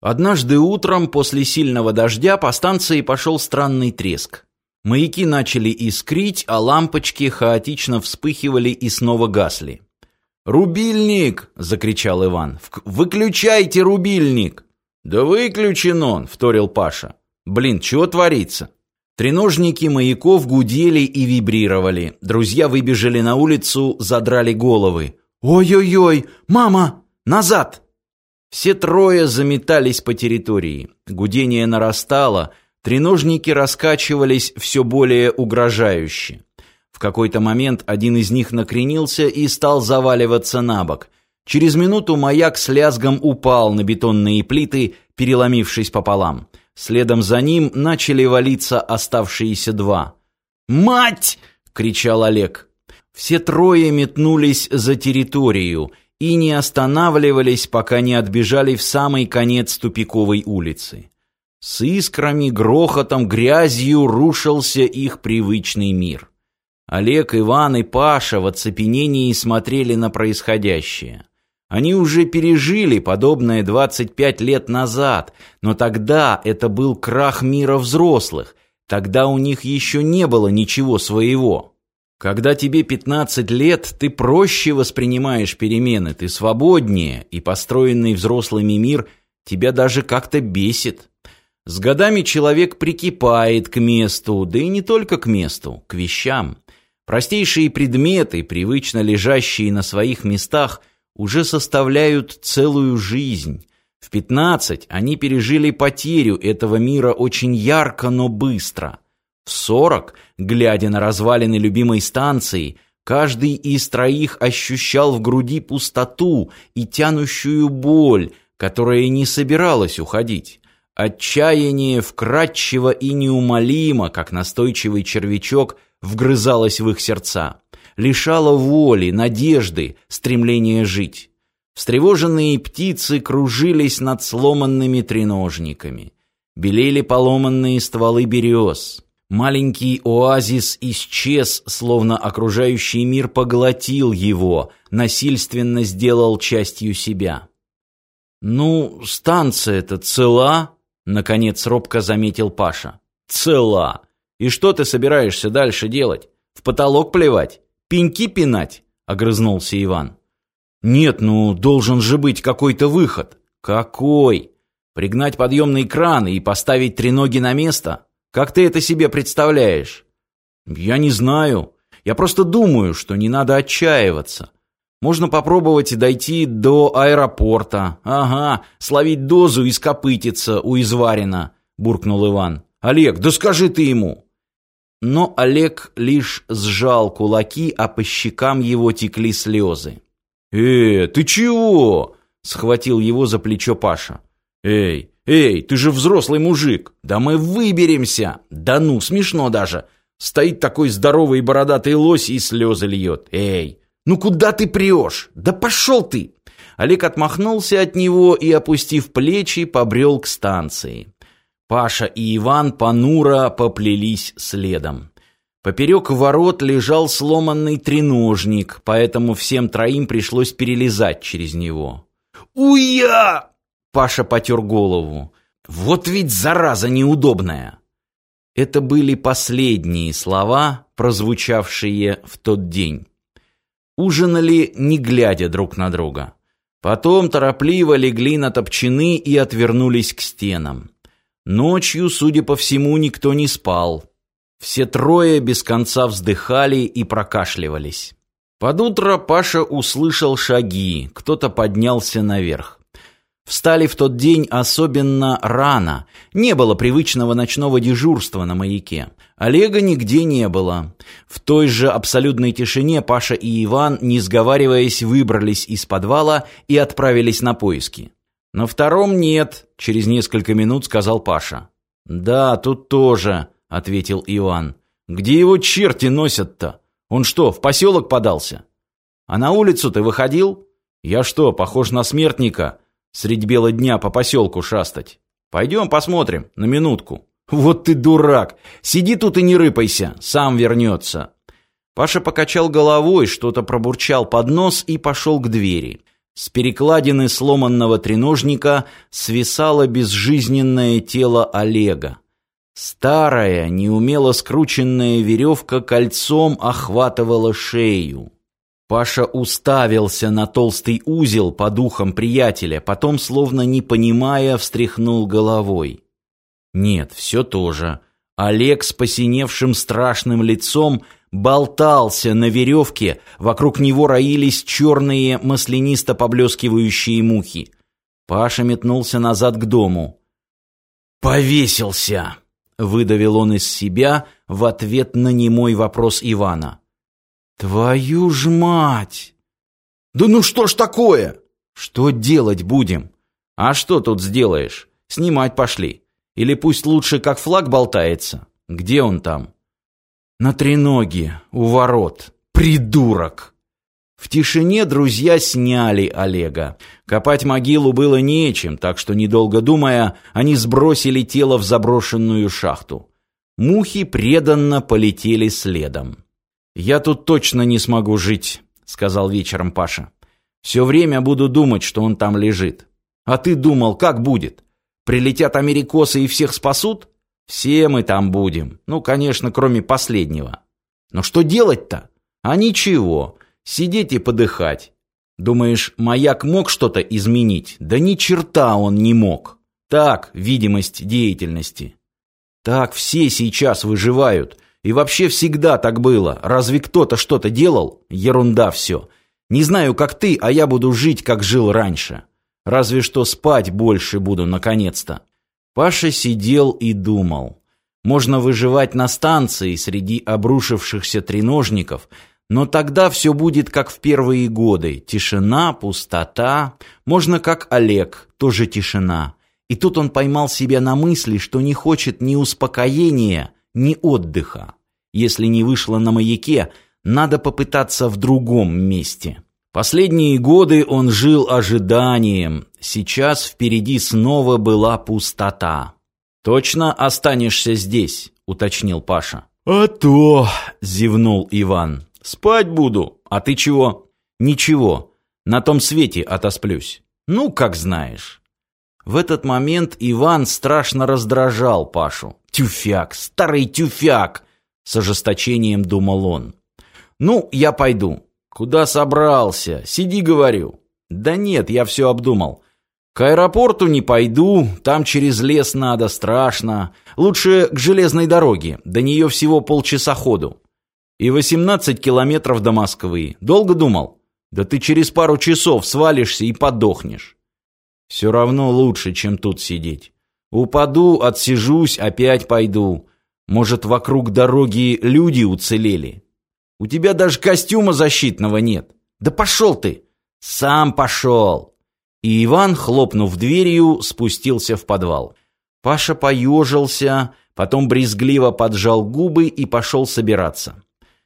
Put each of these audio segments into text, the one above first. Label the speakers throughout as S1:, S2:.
S1: Однажды утром после сильного дождя по станции пошел странный треск. Маяки начали искрить, а лампочки хаотично вспыхивали и снова гасли. «Рубильник!» — закричал Иван. «Выключайте рубильник!» «Да выключен он!» — вторил Паша. «Блин, чего творится?» Треножники маяков гудели и вибрировали. Друзья выбежали на улицу, задрали головы. «Ой-ой-ой! Мама! Назад!» Все трое заметались по территории. Гудение нарастало, треножники раскачивались все более угрожающе. В какой-то момент один из них накренился и стал заваливаться на бок. Через минуту маяк с лязгом упал на бетонные плиты, переломившись пополам. Следом за ним начали валиться оставшиеся два. «Мать!» — кричал Олег. Все трое метнулись за территорию — и не останавливались, пока не отбежали в самый конец тупиковой улицы. С искрами, грохотом, грязью рушился их привычный мир. Олег, Иван и Паша в оцепенении смотрели на происходящее. Они уже пережили подобное 25 лет назад, но тогда это был крах мира взрослых, тогда у них еще не было ничего своего. Когда тебе 15 лет, ты проще воспринимаешь перемены, ты свободнее, и построенный взрослыми мир тебя даже как-то бесит. С годами человек прикипает к месту, да и не только к месту, к вещам. Простейшие предметы, привычно лежащие на своих местах, уже составляют целую жизнь. В 15 они пережили потерю этого мира очень ярко, но быстро – сорок, глядя на развалины любимой станции, каждый из троих ощущал в груди пустоту и тянущую боль, которая не собиралась уходить. Отчаяние вкрадчиво и неумолимо, как настойчивый червячок, вгрызалось в их сердца, лишало воли, надежды, стремления жить. Встревоженные птицы кружились над сломанными треножниками. Белели поломанные стволы берез. Маленький оазис исчез, словно окружающий мир поглотил его, насильственно сделал частью себя. «Ну, станция-то цела?» — наконец робко заметил Паша. «Цела! И что ты собираешься дальше делать? В потолок плевать? Пеньки пинать?» — огрызнулся Иван. «Нет, ну, должен же быть какой-то выход». «Какой? Пригнать подъемный кран и поставить треноги на место?» Как ты это себе представляешь? Я не знаю. Я просто думаю, что не надо отчаиваться. Можно попробовать дойти до аэропорта. Ага, словить дозу и скопытиться у изварина, буркнул Иван. Олег, да скажи ты ему. Но Олег лишь сжал кулаки, а по щекам его текли слезы. «Э, ты чего?» — схватил его за плечо Паша. «Эй, «Эй, ты же взрослый мужик! Да мы выберемся! Да ну, смешно даже! Стоит такой здоровый бородатый лось и слезы льет! Эй, ну куда ты прешь? Да пошел ты!» Олег отмахнулся от него и, опустив плечи, побрел к станции. Паша и Иван понуро поплелись следом. Поперек ворот лежал сломанный треножник, поэтому всем троим пришлось перелезать через него. «Уя!» Паша потер голову. «Вот ведь зараза неудобная!» Это были последние слова, прозвучавшие в тот день. Ужинали, не глядя друг на друга. Потом торопливо легли на топчаны и отвернулись к стенам. Ночью, судя по всему, никто не спал. Все трое без конца вздыхали и прокашливались. Под утро Паша услышал шаги, кто-то поднялся наверх. Встали в тот день особенно рано. Не было привычного ночного дежурства на маяке. Олега нигде не было. В той же абсолютной тишине Паша и Иван, не сговариваясь, выбрались из подвала и отправились на поиски. «На втором нет», — через несколько минут сказал Паша. «Да, тут тоже», — ответил Иван. «Где его черти носят-то? Он что, в поселок подался?» «А на улицу ты выходил?» «Я что, похож на смертника?» Средь бела дня по поселку шастать. Пойдем посмотрим, на минутку. Вот ты дурак! Сиди тут и не рыпайся, сам вернется. Паша покачал головой, что-то пробурчал под нос и пошел к двери. С перекладины сломанного треножника свисало безжизненное тело Олега. Старая, неумело скрученная веревка кольцом охватывала шею. Паша уставился на толстый узел по духам приятеля, потом, словно не понимая, встряхнул головой. Нет, все то же. Олег с посиневшим страшным лицом болтался на веревке, вокруг него роились черные маслянисто поблескивающие мухи. Паша метнулся назад к дому. «Повесился!» — выдавил он из себя в ответ на немой вопрос Ивана. «Твою ж мать!» «Да ну что ж такое?» «Что делать будем?» «А что тут сделаешь? Снимать пошли. Или пусть лучше как флаг болтается? Где он там?» «На треноге, у ворот. Придурок!» В тишине друзья сняли Олега. Копать могилу было нечем, так что, недолго думая, они сбросили тело в заброшенную шахту. Мухи преданно полетели следом. «Я тут точно не смогу жить», — сказал вечером Паша. «Все время буду думать, что он там лежит. А ты думал, как будет? Прилетят америкосы и всех спасут? Все мы там будем. Ну, конечно, кроме последнего. Но что делать-то? А ничего. Сидеть и подыхать. Думаешь, маяк мог что-то изменить? Да ни черта он не мог. Так, видимость деятельности. Так все сейчас выживают. И вообще всегда так было. Разве кто-то что-то делал? Ерунда все. Не знаю, как ты, а я буду жить, как жил раньше. Разве что спать больше буду, наконец-то. Паша сидел и думал. Можно выживать на станции среди обрушившихся треножников, но тогда все будет как в первые годы. Тишина, пустота. Можно как Олег, тоже тишина. И тут он поймал себя на мысли, что не хочет ни успокоения, ни отдыха. Если не вышло на маяке, надо попытаться в другом месте. Последние годы он жил ожиданием, сейчас впереди снова была пустота. «Точно останешься здесь?» — уточнил Паша.
S2: «А то!»
S1: — зевнул Иван. «Спать буду. А ты чего?» «Ничего. На том свете отосплюсь. Ну, как знаешь». В этот момент Иван страшно раздражал Пашу. «Тюфяк! Старый тюфяк!» С ожесточением думал он. «Ну, я пойду». «Куда собрался? Сиди, говорю». «Да нет, я все обдумал. К аэропорту не пойду, там через лес надо, страшно. Лучше к железной дороге, до нее всего полчаса ходу. И 18 километров до Москвы. Долго думал? Да ты через пару часов свалишься и подохнешь. Все равно лучше, чем тут сидеть. Упаду, отсижусь, опять пойду. Может, вокруг дороги люди уцелели? У тебя даже костюма защитного нет. Да пошел ты! Сам пошел!» И Иван, хлопнув дверью, спустился в подвал. Паша поежился, потом брезгливо поджал губы и пошел собираться.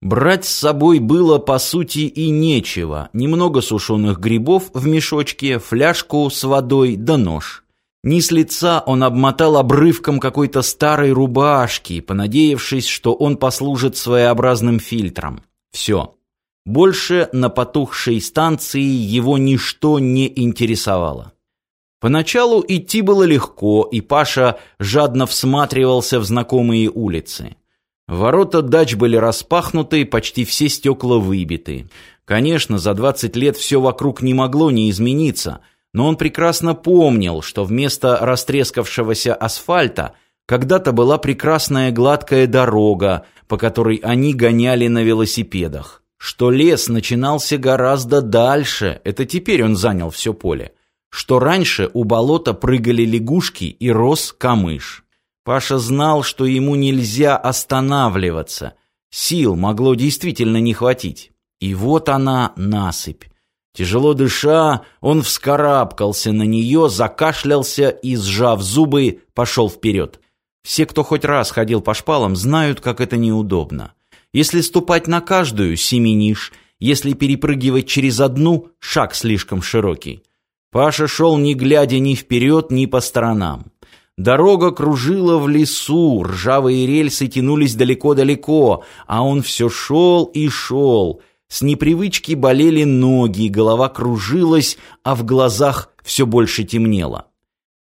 S1: Брать с собой было, по сути, и нечего. Немного сушеных грибов в мешочке, фляжку с водой да нож. Низ лица он обмотал обрывком какой-то старой рубашки, понадеявшись, что он послужит своеобразным фильтром. Все. Больше на потухшей станции его ничто не интересовало. Поначалу идти было легко, и Паша жадно всматривался в знакомые улицы. Ворота дач были распахнуты, почти все стекла выбиты. Конечно, за 20 лет все вокруг не могло не измениться – но он прекрасно помнил, что вместо растрескавшегося асфальта когда-то была прекрасная гладкая дорога, по которой они гоняли на велосипедах. Что лес начинался гораздо дальше, это теперь он занял все поле. Что раньше у болота прыгали лягушки и рос камыш. Паша знал, что ему нельзя останавливаться. Сил могло действительно не хватить. И вот она, насыпь. Тяжело дыша, он вскарабкался на нее, закашлялся и, сжав зубы, пошел вперед. Все, кто хоть раз ходил по шпалам, знают, как это неудобно. Если ступать на каждую, семенишь, если перепрыгивать через одну, шаг слишком широкий. Паша шел не глядя ни вперед, ни по сторонам. Дорога кружила в лесу, ржавые рельсы тянулись далеко-далеко, а он все шел и шел — С непривычки болели ноги, голова кружилась, а в глазах все больше темнело.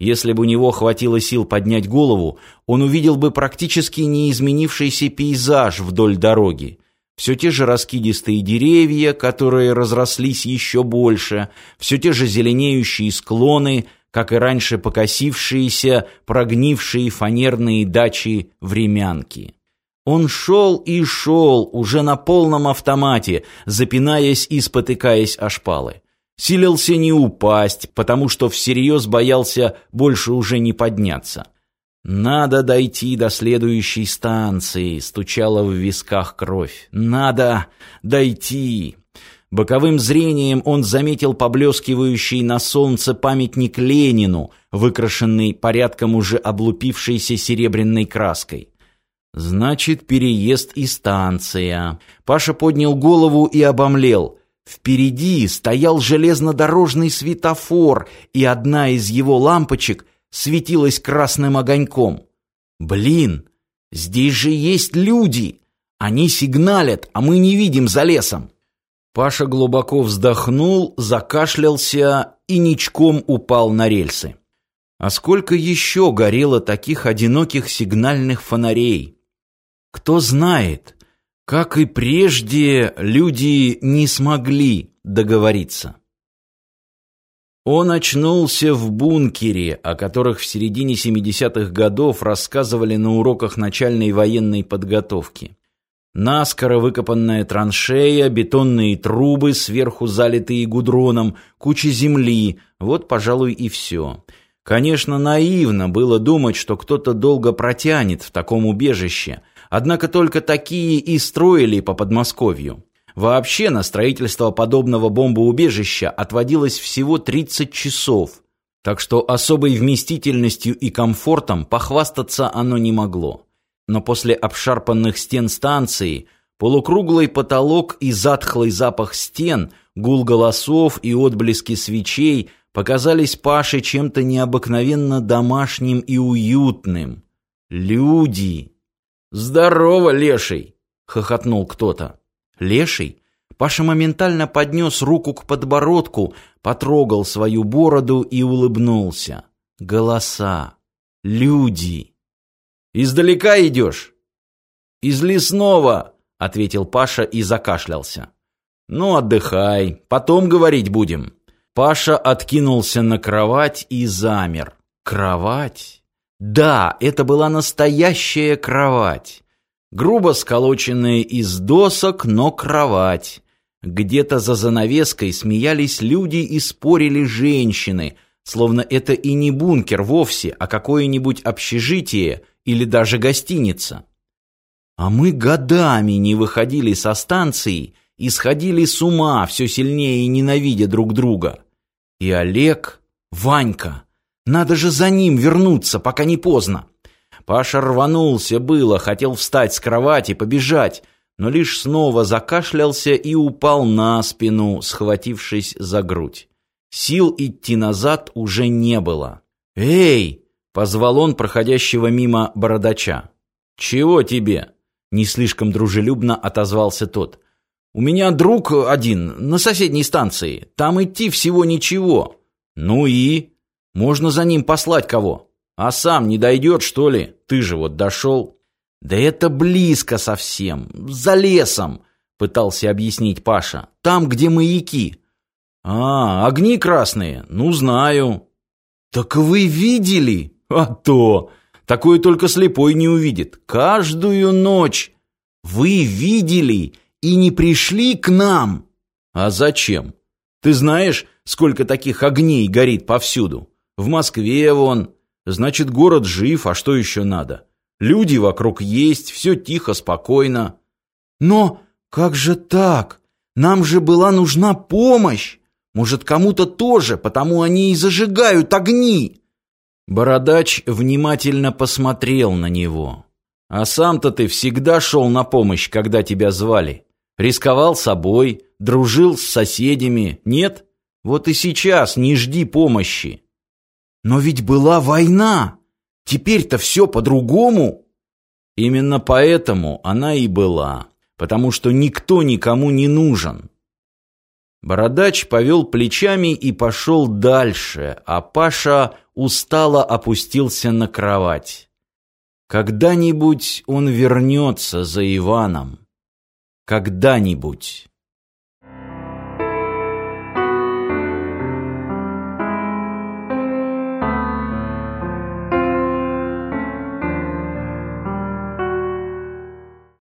S1: Если бы у него хватило сил поднять голову, он увидел бы практически неизменившийся пейзаж вдоль дороги. Все те же раскидистые деревья, которые разрослись еще больше, все те же зеленеющие склоны, как и раньше покосившиеся, прогнившие фанерные дачи времянки. Он шел и шел, уже на полном автомате, запинаясь и спотыкаясь о шпалы. Силился не упасть, потому что всерьез боялся больше уже не подняться. «Надо дойти до следующей станции», — стучала в висках кровь. «Надо дойти». Боковым зрением он заметил поблескивающий на солнце памятник Ленину, выкрашенный порядком уже облупившейся серебряной краской. «Значит, переезд и станция». Паша поднял голову и обомлел. Впереди стоял железнодорожный светофор, и одна из его лампочек — светилась красным огоньком. «Блин, здесь же есть люди! Они сигналят, а мы не видим за лесом!» Паша глубоко вздохнул, закашлялся и ничком упал на рельсы. А сколько еще горело таких одиноких сигнальных фонарей? Кто знает, как и прежде люди не смогли договориться. Он очнулся в бункере, о которых в середине 70-х годов рассказывали на уроках начальной военной подготовки. Наскоро выкопанная траншея, бетонные трубы, сверху залитые гудроном, куча земли – вот, пожалуй, и все. Конечно, наивно было думать, что кто-то долго протянет в таком убежище, однако только такие и строили по Подмосковью. Вообще на строительство подобного бомбоубежища отводилось всего 30 часов, так что особой вместительностью и комфортом похвастаться оно не могло. Но после обшарпанных стен станции, полукруглый потолок и затхлый запах стен, гул голосов и отблески свечей показались Паше чем-то необыкновенно домашним и уютным. Люди! «Здорово, леший!» — хохотнул кто-то. Леший? Паша моментально поднес руку к подбородку, потрогал свою бороду и улыбнулся. Голоса. Люди. «Издалека идешь?» «Из лесного», — ответил Паша и закашлялся. «Ну, отдыхай, потом говорить будем». Паша откинулся на кровать и замер. Кровать? Да, это была настоящая кровать. Грубо сколоченная из досок, но кровать. Где-то за занавеской смеялись люди и спорили женщины, словно это и не бункер вовсе, а какое-нибудь общежитие или даже гостиница. А мы годами не выходили со станции и сходили с ума, все сильнее ненавидя друг друга. И Олег, Ванька, надо же за ним вернуться, пока не поздно. Паша рванулся было, хотел встать с кровати, побежать, но лишь снова закашлялся и упал на спину, схватившись за грудь. Сил идти назад уже не было. «Эй!» — позвал он проходящего мимо бородача. «Чего тебе?» — не слишком дружелюбно отозвался тот. «У меня друг один на соседней станции. Там идти всего ничего». «Ну и?» «Можно за ним послать кого?» А сам не дойдет, что ли? Ты же вот дошел. Да это близко совсем, за лесом, пытался объяснить Паша. Там, где маяки. А, огни красные, ну знаю. Так вы видели? А то! Такое только слепой не увидит. Каждую ночь. Вы видели и не пришли к нам. А зачем? Ты знаешь, сколько таких огней горит повсюду? В Москве вон, Значит, город жив, а что еще надо? Люди вокруг есть, все тихо, спокойно. Но как же так? Нам же была нужна помощь. Может, кому-то тоже, потому они и зажигают огни. Бородач внимательно посмотрел на него. А сам-то ты всегда шел на помощь, когда тебя звали. Рисковал собой, дружил с соседями, нет? Вот и сейчас не жди помощи. Но ведь была война. Теперь-то все по-другому. Именно поэтому она и была. потому что никто никому не нужен. Бородач повел плечами и пошел дальше, а Паша устало опустился на кровать. Когда-нибудь он вернется за Иваном. Когда-нибудь.